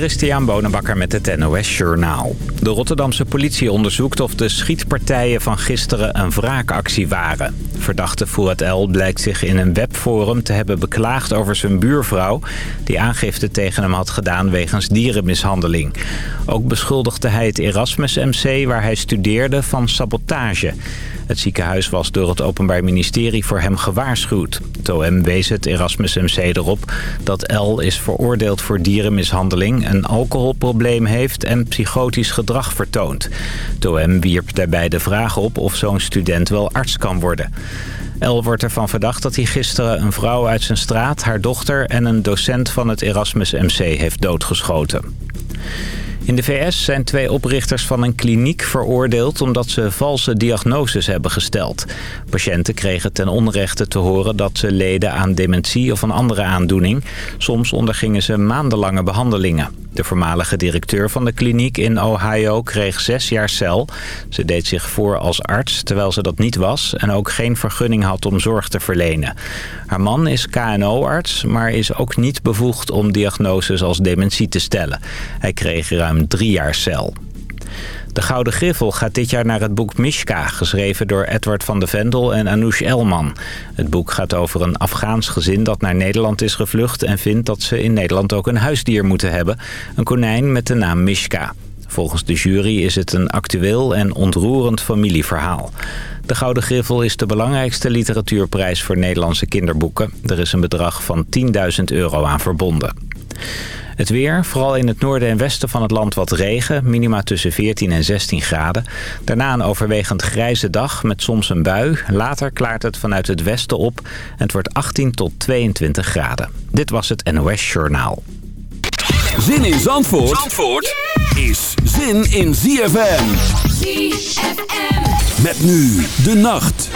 Christian Bonenbakker met het NOS Journaal. De Rotterdamse politie onderzoekt of de schietpartijen van gisteren een wraakactie waren. Verdachte Fouad El blijkt zich in een webforum te hebben beklaagd over zijn buurvrouw... die aangifte tegen hem had gedaan wegens dierenmishandeling. Ook beschuldigde hij het Erasmus MC waar hij studeerde van sabotage... Het ziekenhuis was door het Openbaar Ministerie voor hem gewaarschuwd. Het wees het Erasmus MC erop dat L is veroordeeld voor dierenmishandeling... een alcoholprobleem heeft en psychotisch gedrag vertoont. Het OM wierp daarbij de vraag op of zo'n student wel arts kan worden. El wordt ervan verdacht dat hij gisteren een vrouw uit zijn straat, haar dochter... en een docent van het Erasmus MC heeft doodgeschoten. In de VS zijn twee oprichters van een kliniek veroordeeld omdat ze valse diagnoses hebben gesteld. Patiënten kregen ten onrechte te horen dat ze leden aan dementie of een andere aandoening. Soms ondergingen ze maandenlange behandelingen. De voormalige directeur van de kliniek in Ohio kreeg zes jaar cel. Ze deed zich voor als arts, terwijl ze dat niet was... en ook geen vergunning had om zorg te verlenen. Haar man is KNO-arts, maar is ook niet bevoegd om diagnoses als dementie te stellen. Hij kreeg ruim drie jaar cel. De Gouden Griffel gaat dit jaar naar het boek Mishka, geschreven door Edward van de Vendel en Anoush Elman. Het boek gaat over een Afghaans gezin dat naar Nederland is gevlucht... en vindt dat ze in Nederland ook een huisdier moeten hebben. Een konijn met de naam Mishka. Volgens de jury is het een actueel en ontroerend familieverhaal. De Gouden Griffel is de belangrijkste literatuurprijs voor Nederlandse kinderboeken. Er is een bedrag van 10.000 euro aan verbonden. Het weer, vooral in het noorden en westen van het land wat regen. Minima tussen 14 en 16 graden. Daarna een overwegend grijze dag met soms een bui. Later klaart het vanuit het westen op. En het wordt 18 tot 22 graden. Dit was het NOS Journaal. Zin in Zandvoort, Zandvoort is zin in ZFM. ZFM. Met nu de nacht.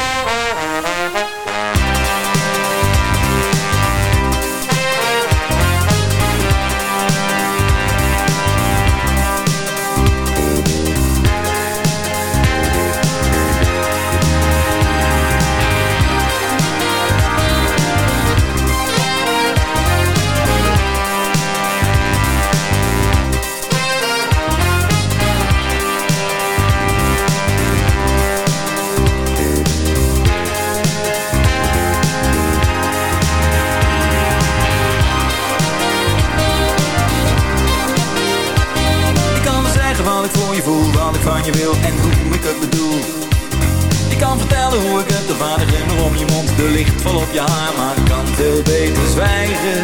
Je haar, maar ik kan veel beter zwijgen.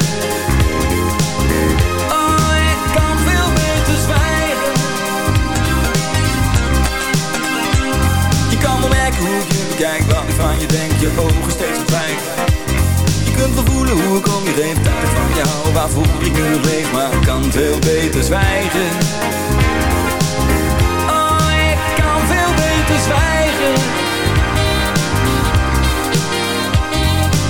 Oh, ik kan veel beter zwijgen. Je kan wel merken hoe ik je bekijk, wat ik van je denk Je ogen steeds verdwijnt Je kunt wel voelen hoe ik om je heen tijd van jou Waarvoor ik nu leef, maar ik kan veel beter zwijgen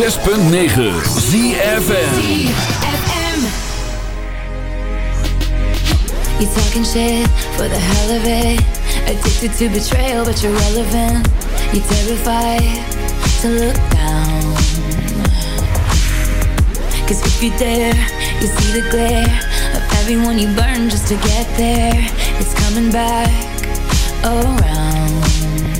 106.9 ZFM. You talking shit for the hell of it. Addicted to betrayal, but you're relevant. You're terrified to look down. Cause if you dare, you see the glare of everyone you burn just to get there. It's coming back around.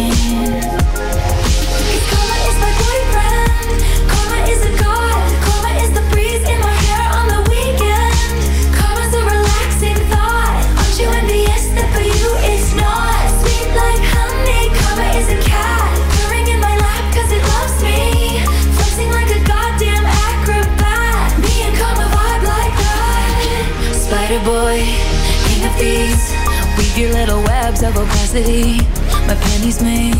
Spider boy, king of thieves. Weave your little webs of opacity. My pennies made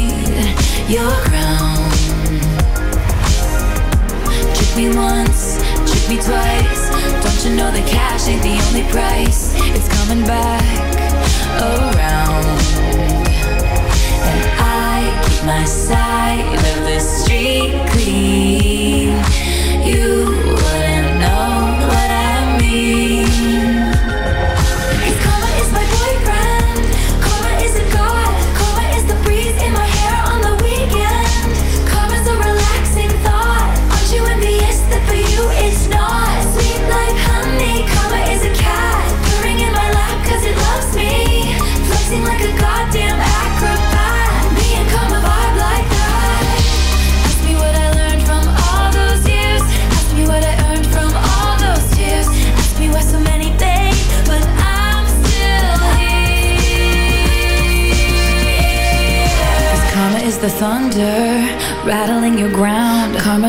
your crown. Trick me once, trick me twice. Don't you know that cash ain't the only price? It's coming back around.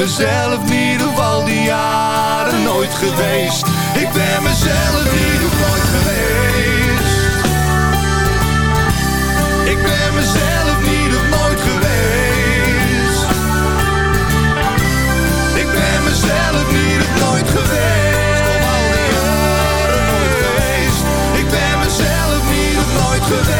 mezelf niet op al die jaren nooit geweest. Ik ben mezelf niet op nooit geweest. Ik ben mezelf niet op nooit geweest. Ik ben mezelf niet op nooit geweest. Al nooit geweest. Ik ben mezelf niet nooit geweest.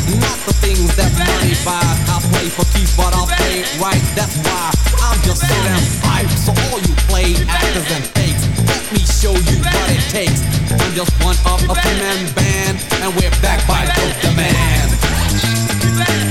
it right. That's why I'm just so damn hype. So all you play actors and fakes, let me show you what it takes. I'm just one of a two-man band, and we're back by Dope the Man.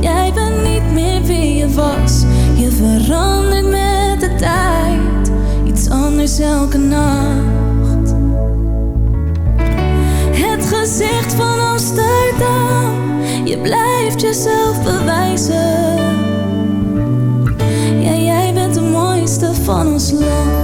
Jij bent niet meer wie je was. Je verandert met de tijd. Iets anders elke nacht. Het gezicht van Amsterdam. Je blijft jezelf bewijzen. Ja, jij bent de mooiste van ons land.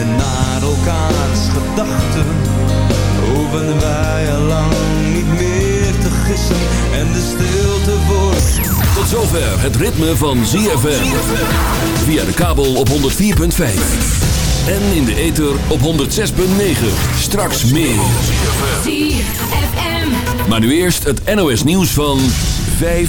en naar elkaars gedachten. Hoeven wij al lang niet meer te gissen en de stilte wordt. Tot zover het ritme van ZFM. Via de kabel op 104.5. En in de ether op 106.9. Straks meer. Maar nu eerst het NOS nieuws van 5.